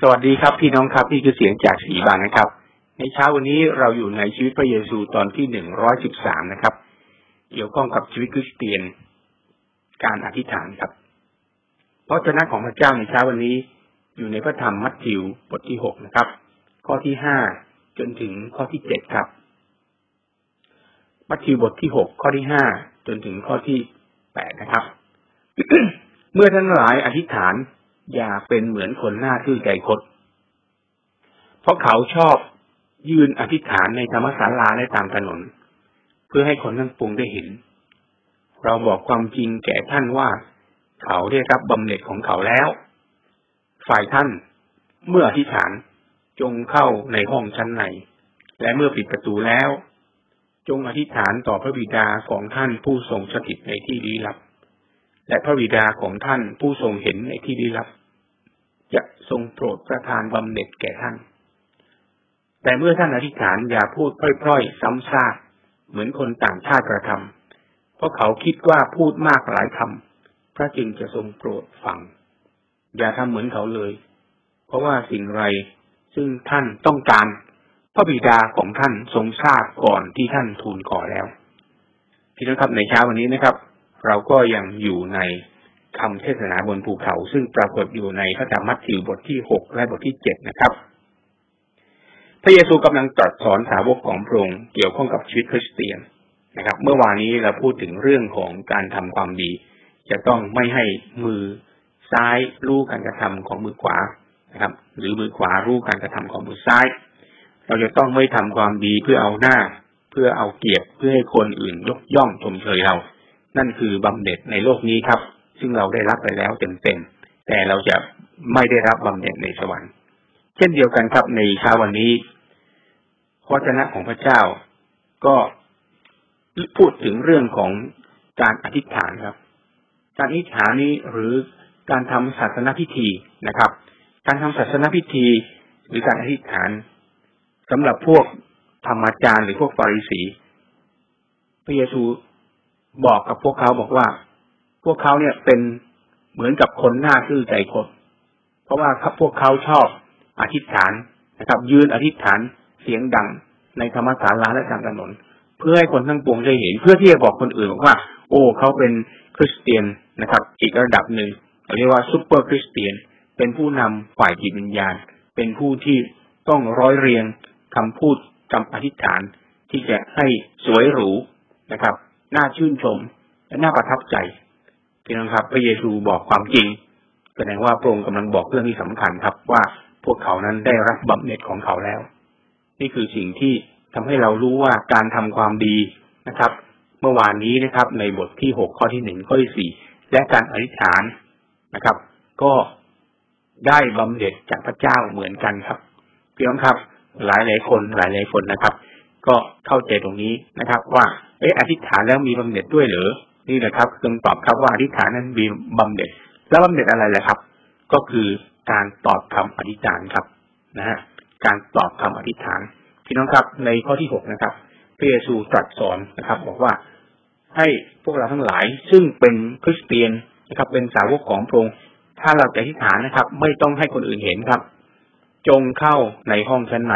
สวัสดีครับพี่น้องครับนี่คือเสียงจากสีบานนะครับ ในเช้าวันนี้เราอยู่ในชีวิตพระเยซูตอนที่หนึ่งร้อยสิบสามนะครับ เกี่ยวข้องกับชีวิตคริสเตียน การอธิษฐานครับ เพราะชนะของพระเจ้าในเช้าวันนี้อยู่ในพระธรรมมัทธิวบทที่หกนะครับ ข้อที่ห้าจนถึงข้อที่เจ็ดครับ มัทธิวบทที่หกข้อที่ห้าจนถึงข้อที่แปดนะครับ เมื่อท่านหลายอธิษฐาน อย่าเป็นเหมือนคนหน้าทื่อใจคด เพราะเขาชอบยืนอธิษฐานในธรรมศาลาและตามถนน เพื่อให้คนทั้งปวงได้เห็น เราบอกความจริงแก่ท่านว่า เขาได้รับบำเหน็จของเขาแล้ว ฝ่ายท่านเมื่ออธิษฐานจงเข้าในห้องชั้นในและเมื่อปิดประตูแล้ว จงอธิษฐานต่อพระบิดาของท่านผู้ทรงสถิตในที่ลี้ลับ และพระบิดาของท่านผู้ทรงเห็นในที่ลี้ลับ จะทรงโปรดประทานบำเหน็จแก่ท่าน แต่เมื่อท่านอธิษฐานอย่าพูดพร่อยๆ ซ้ำซากเหมือนคนต่างชาติกระทำเพราะเขาคิดว่าพูดมากหลายคำพระจึงจะทรงโปรดฟัง อย่าทำเหมือนเขาเลย เพราะว่าสิ่งไรซึ่งท่านต้องการพระบิดาของท่านทรงทราบก่อนที่ท่านทูลขอแล้วพี่น้องครับในเช้าวันนี้นะครับ เราก็ยังอยู่ใน คำเทศนาบนภูเขา ซึ่งปรากฏอยู่ในพระธรรมมัทธิวบทที่หกและบทที่เจ็ดนะครับ พระเยซูกำลังตรัสสอนสาวกของพระองค์เกี่ยวข้องกับชีวิตคริสเตียนนะครับ เมื่อวานนี้เราพูดถึงเรื่องของการทำความดี จะต้องไม่ให้มือซ้ายรู้การกระทำของมือขวานะครับ หรือมือขวารู้การกระทำของมือซ้าย เราจะต้องไม่ทำความดีเพื่อเอาหน้า เพื่อเอาเกียรติเพื่อให้คนอื่นยกย่องชมเชยเรา นั่นคือบำเหน็จในโลกนี้ครับ ซึ่งเราได้รับไปแล้วเต็มๆแต่เราจะไม่ได้รับบำเหน็จในสวรรค์ เช่นเดียวกันครับในเช้าวันนี้พระเจ้าของพระเจ้าก็พูดถึงเรื่องของการอธิษฐานครับ การอธิษฐานนี้หรือการทำศาสนาพิธีนะครับ การทำศาสนาพิธีหรือการอธิษฐานสำหรับพวกธรรมจารย์หรือพวกปาริสีพระเยซูบอกกับพวกเขาบอกว่า พวกเขาเนี่ยเป็นเหมือนกับคนหน้าซื่อใจคดเพราะว่าพวกเขาชอบอธิษฐานนะครับ ยืนอธิษฐานเสียงดังในธรรมศาลาและทางถนน เพื่อให้คนทั้งปวงได้เห็น เพื่อที่จะบอกคนอื่นว่า โอ้เขาเป็นคริสเตียนนะครับ อีกระดับหนึ่งเรียกว่าซูเปอร์คริสเตียน เป็นผู้นำฝ่ายจิตวิญญาณ เป็นผู้ที่ต้องร้อยเรียงคำพูดคำอธิษฐานที่จะให้สวยหรูนะครับ น่าชื่นชมและน่าประทับใจ พี่น้องครับ พระเยซูบอกความจริง แสดงว่าพระองค์กำลังบอกเรื่องที่สำคัญครับ ว่าพวกเขานั้นได้รับบำเหน็จของเขาแล้ว นี่คือสิ่งที่ทำให้เรารู้ว่าการทำความดีนะครับ เมื่อวานนี้นะครับ ในบทที่หกข้อที่หนึ่งข้อที่สี่และการอธิษฐานนะครับ ก็ได้บำเหน็จจากพระเจ้าเหมือนกันครับพี่น้องครับ หลายหลายคนหลายหลายคนนะครับ ก็เข้าใจตรงนี้นะครับ ว่าเอออธิษฐานแล้วมีบำเหน็จด้วยหรือ นี่แหละครับคำตอบครับว่าอธิษฐานนั้นมีบำเหน็จ แล้วบำเหน็จอะไรแหละครับ ก็คือการตอบคำอธิษฐานครับนะฮะการตอบคำอธิษฐานพี่น้องครับ ในข้อที่หกนะครับพระเยซูตรัสสอนนะครับ บอกว่าให้พวกเราทั้งหลาย ซึ่งเป็นคริสเตียนนะครับ เป็นสาวกของพระองค์ถ้าเราจะอธิษฐานนะครับ ไม่ต้องให้คนอื่นเห็นครับ จงเข้าในห้องชั้นใน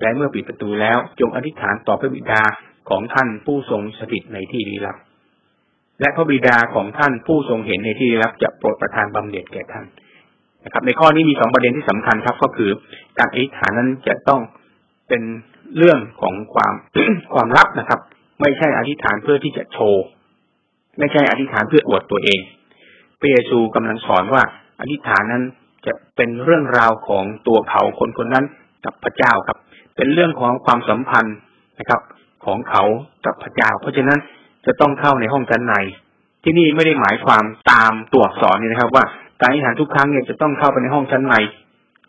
และเมื่อปิดประตูแล้ว จงอธิษฐานต่อพระบิดาของท่านผู้ทรงสถิตในที่ลี้ลับ และพระบิดาของท่านผู้ทรงเห็นในที่รับจะโปรดประทานบำเหน็จแก่ท่านนะครับ ในข้อนี้มีสองประเด็นที่สำคัญครับ ก็คือการอธิษฐานนั้นจะต้องเป็นเรื่องของความความลับนะครับ ไม่ใช่อธิษฐานเพื่อที่จะโชว์ไม่ใช่อธิษฐานเพื่ออวดตัวเองพระเยซูกำลังสอนว่า อธิษฐานนั้นจะเป็นเรื่องราวของตัวเขาคนคนนั้นกับพระเจ้าครับ เป็นเรื่องของความสัมพันธ์นะครับ ของเขากับพระเจ้า เพราะฉะนั้น จะต้องเข้าในห้องชั้นใน ที่นี่ไม่ได้หมายความตามตัวอักษรนี่นะครับ ว่าการอธิษฐานทุกครั้งเนี่ยจะต้องเข้าไปในห้องชั้นใน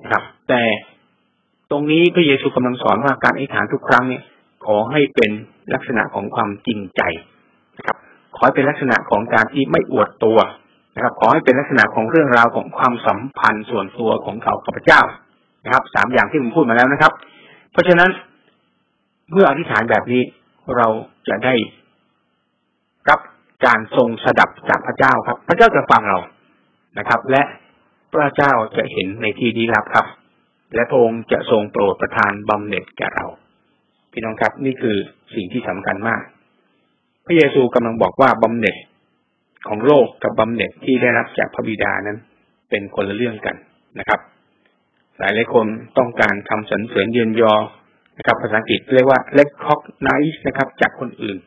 นะครับ แต่ตรงนี้พระเยซูกำลังสอนว่าการอธิษฐานทุกครั้งเนี่ยขอให้เป็นลักษณะของความจริงใจนะครับ ขอให้เป็นลักษณะของการที่ไม่อวดตัวนะครับ ขอให้เป็นลักษณะของเรื่องราวของความสัมพันธ์ส่วนตัวของเขากับพระเจ้านะครับสามอย่างที่ผมพูดมาแล้วนะครับ เพราะฉะนั้นเมื่ออธิษฐานแบบนี้เราจะได้ การทรงสดับจากพระเจ้าครับ พระเจ้าจะฟังเรานะครับ และพระเจ้าจะเห็นในที่นี้ลับครับ และพระองค์จะทรงโปรดประทานบำเหน็จแก่เรา พี่น้องครับนี่คือสิ่งที่สำคัญมาก พระเยซูกำลังบอกว่าบำเหน็จของโลกกับบำเหน็จที่ได้รับจากพระบิดานั้น เป็นคนละเรื่องกันนะครับ หลายหลายคนต้องการคำสรรเสริญเยือนยอนะครับ ภาษาอังกฤษเรียกว่า recognize นะครับ จากคนอื่น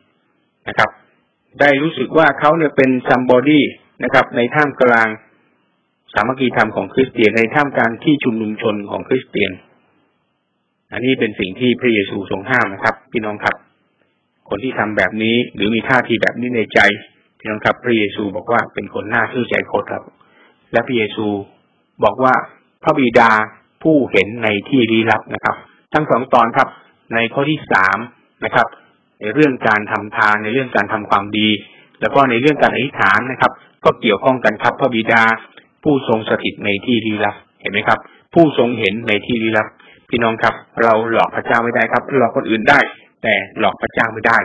นะครับ ได้รู้สึกว่าเขาเนี่ยเป็น somebody นะครับ ในท่ามกลางสามัคคีธรรมของคริสเตียนในท่ามกลางที่ชุมนุมชนของคริสเตียน อันนี้เป็นสิ่งที่พระเยซูทรงห้ามนะครับ พี่น้องครับ คนที่ทำแบบนี้หรือมีท่าทีแบบนี้ในใจ พี่น้องครับ พระเยซูบอกว่าเป็นคนหน้าชื่อใจโคตรครับ และพระเยซูบอกว่าพระบิดาผู้เห็นในที่ลี้ลับนะครับ ทั้งสองตอนครับ ในข้อที่สามนะครับ ในเรื่องการทำทานในเรื่องการทำความดี แล้วก็ในเรื่องการอธิษฐานนะครับ ก็เกี่ยวข้องกันครับพระบิดา ผู้ทรงสถิตในที่ลี้ลับเห็นไหมครับ ผู้ทรงเห็นในที่ลี้ลับ พี่น้องครับ เราหลอกพระเจ้าไม่ได้ครับหลอกคนอื่นได้ แต่หลอกพระเจ้าไม่ได้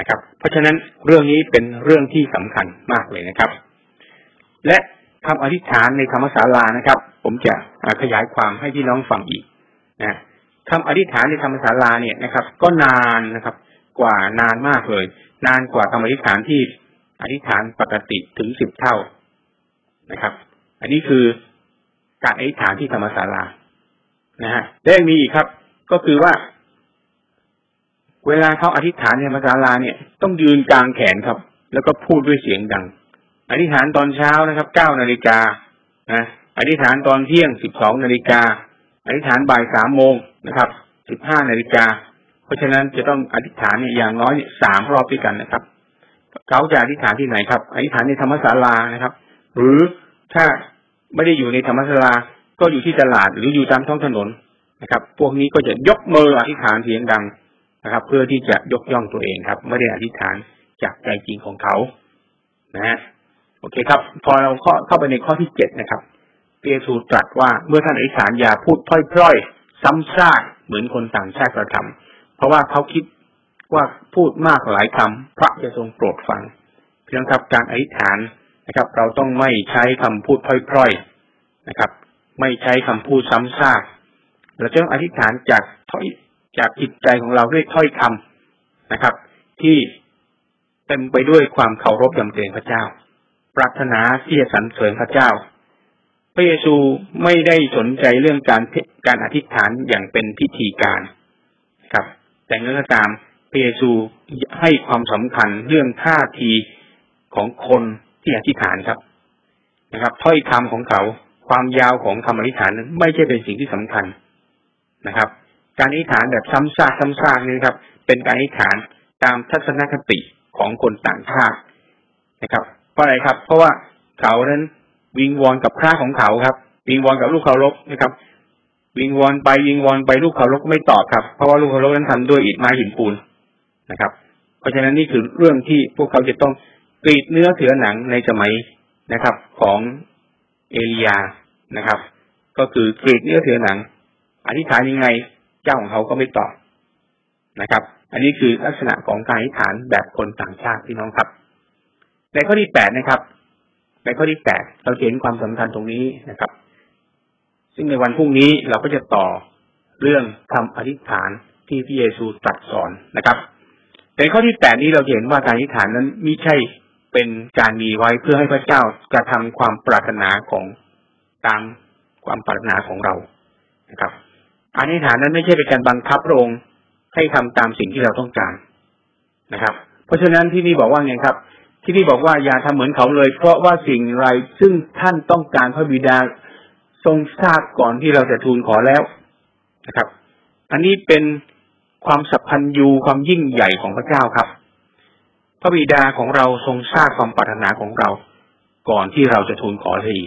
นะครับ เพราะฉะนั้นเรื่องนี้เป็นเรื่องที่สำคัญมากเลยนะครับ และคำอธิษฐานในธรรมศาลานะครับ ผมจะขยายความให้พี่น้องฟังอีกนะคำอธิษฐานในธรรมศาลาเนี่ยนะครับ ก็นานนะครับ กว่านานมากเลย นานกว่าคำอธิษฐานที่อธิษฐานปกติถึงสิบเท่านะครับ อันนี้คือการอธิษฐานที่ธรรมศาลานะฮะและยังมีอีกครับ ก็คือว่า เวลาเขาอธิษฐานในธรรมศาลาเนี่ย ต้องยืนกลางแขนครับ แล้วก็พูดด้วยเสียงดัง อธิษฐานตอนเช้านะครับเก้านาฬิกานะอธิษฐานตอนเที่ยงสิบสองนาฬิกาอธิษฐานบ่ายสามโมงนะครับสิบห้านาฬิกา เพราะฉะนั้นจะต้องอธิษฐานเนี่ยอย่างน้อยสามรอบด้วยกันนะครับเขาจะอธิษฐานที่ไหนครับอธิษฐานในธรรมศาลานะครับ หรือถ้าไม่ได้อยู่ในธรรมศาลาก็อยู่ที่ตลาดหรืออยู่ตามท้องถนนนะครับ พวกนี้ก็จะยกมืออธิษฐานเสียงดังนะครับ เพื่อที่จะยกย่องตัวเองครับ ไม่ได้อธิษฐานจากใจจริงของเขานะฮะโอเคครับ พอเราเข้าเข้าไปในข้อที่เจ็ดนะครับเปียสูตรัสว่าเมื่อท่านอธิษฐานอย่าพูดพร่อยๆ ซ้ำซากเหมือนคนต่างชาติกระทำ เพราะว่าเขาคิดว่าพูดมากหลายคำพระจะทรงโปรดฟังเพียงครับการอธิษฐานนะครับ เราต้องไม่ใช้คำพูดพร่อยๆนะครับ ไม่ใช้คำพูดซ้ำซากเราจะต้องอธิษฐานจากถ้อยจากจิตใจของเราด้วยถ้อยคำนะครับ ที่เต็มไปด้วยความเคารพยำเกรงพระเจ้า ปรารถนาที่จะสรรเสริญพระเจ้า พระเยซูไม่ได้สนใจเรื่องการการอธิษฐานอย่างเป็นพิธีการครับ แต่เงื่อนตามพระเยซูให้ความสำคัญเรื่องท่าทีของคนที่อธิษฐานครับนะครับถ้อยคำของเขาความยาวของคำอธิษฐานนั้นไม่ใช่เป็นสิ่งที่สำคัญนะครับ การอธิษฐานแบบซ้ำซากซ้ำซากนี่ครับ เป็นการอธิษฐานตามทัศนคติของคนต่างชาตินะครับ เพราะอะไรครับ เพราะว่าเขานั้นวิงวอนกับพระของเขาครับ วิงวอนกับลูกเคารพนะครับ วิงวอนไปวิงวอนไปลูกเคารพก็ไม่ตอบครับ เพราะว่าลูกเคารพนั้นทำด้วยอิฐไม้หินปูนนะครับ เพราะฉะนั้นนี่คือเรื่องที่พวกเขาจะต้องกรีดเนื้อเถือหนังในสมัยนะครับ ของเอลียานะครับ ก็คือกรีดเนื้อเถือหนังอธิษฐานยังไงเจ้าของเขาก็ไม่ตอบนะครับ อันนี้คือลักษณะของการอธิษฐานแบบคนต่างชาติพี่น้องครับ ในข้อที่แปดนะครับ ในข้อที่แปดเราเห็นความสำคัญตรงนี้นะครับ ซึ่งในวันพรุ่งนี้เราก็จะต่อเรื่องคำอธิษฐานที่พระเยซูตรัสสอนนะครับในข้อที่แปดนี้เราเห็นว่าการอธิษฐานนั้นไม่ใช่เป็นการมีไว้เพื่อให้พระเจ้ากระทำความปรารถนาของตามความปรารถนาของเรานะครับอธิษฐานนั้นไม่ใช่เป็นการบังคับพระองค์ให้ทำตามสิ่งที่เราต้องการนะครับ เพราะฉะนั้นที่นี่บอกว่าไงครับ ที่นี่บอกว่าอย่าทำเหมือนเขาเลย เพราะว่าสิ่งไรซึ่งท่านต้องการพระบิดา ทรงทราบก่อนที่เราจะทูลขอแล้วนะครับ อันนี้เป็นความสัพพัญญูความยิ่งใหญ่ของพระเจ้าครับ พระบิดาของเราทรงทราบความปรารถนาของเรา ก่อนที่เราจะทูลขอที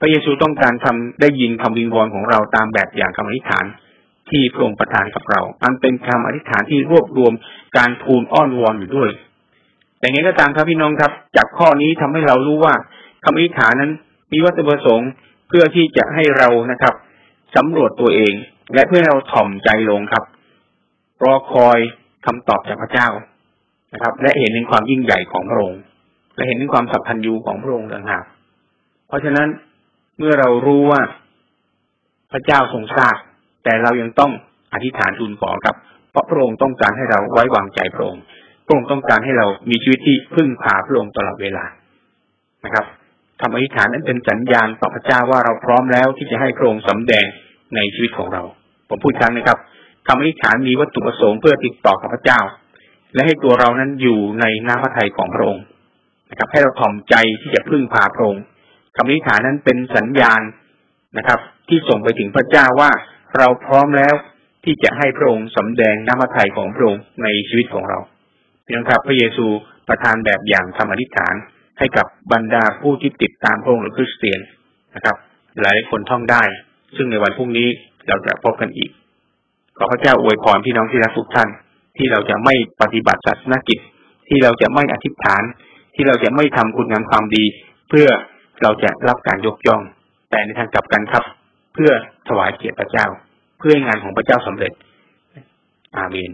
พระเยซูต้องการทำได้ยินคำวิงวอนของเราตามแบบอย่างคำอธิษฐานที่พระองค์ประทานกับเรา อันเป็นคำอธิษฐานที่รวบรวมการทูลอ้อนวอนอยู่ด้วย แต่ไงก็ตามครับพี่น้องครับ จากข้อนี้ทำให้เรารู้ว่าคำอธิษฐานนั้น มีวัตถุประสงค์ เพื่อที่จะให้เรานะครับสำรวจตัวเอง และเพื่อเราถ่อมใจลงครับ รอคอยคำตอบจากพระเจ้านะครับ และเห็นถึงความยิ่งใหญ่ของพระองค์และเห็นถึงความสัพพัญญูของพระองค์ต่างหากเพราะฉะนั้นเมื่อเรารู้ว่าพระเจ้าทรงทราบแต่เรายังต้องอธิษฐานทูลขอครับ เพราะพระองค์ต้องการให้เราไว้วางใจพระองค์พระองค์ต้องการให้เรามีชีวิตที่พึ่งพาพระองค์ตลอดเวลานะครับ คำอธิษฐานนั้นเป็นสัญญาณต่อพระเจ้าว่าเราพร้อมแล้วที่จะให้พระองค์สำแดงในชีวิตของเรา ผมพูดครั้งนะครับคำอธิษฐานมีวัตถุประสงค์เพื่อติดต่อกับพระเจ้า และให้ตัวเรานั้นอยู่ในน้ำพระทัยของพระองค์นะครับ ให้เราถ่อมใจที่จะพึ่งพาพระองค์คำอธิษฐานนั้นเป็นสัญญาณนะครับ ที่ส่งไปถึงพระเจ้าว่าเราพร้อมแล้วที่จะให้พระองค์สำแดงน้ำพระทัยของพระองค์ในชีวิตของเราเพียงครับพระเยซูประทานแบบอย่างคำอธิษฐาน ให้กับบรรดาผู้ที่ติดตามพระองค์หรือคริสเตียนนะครับ หลายคนท่องได้ ซึ่งในวันพรุ่งนี้เราจะพบกันอีก ขอพระเจ้าอวยพรพี่น้องที่รักทุกท่าน ที่เราจะไม่ปฏิบัติศาสนกิจ ที่เราจะไม่อธิษฐาน ที่เราจะไม่ทำคุณงามความดี เพื่อเราจะรับการยกย่อง แต่ในทางกลับกันครับ เพื่อถวายเกียรติพระเจ้า เพื่องานของพระเจ้าสำเร็จ อาเมน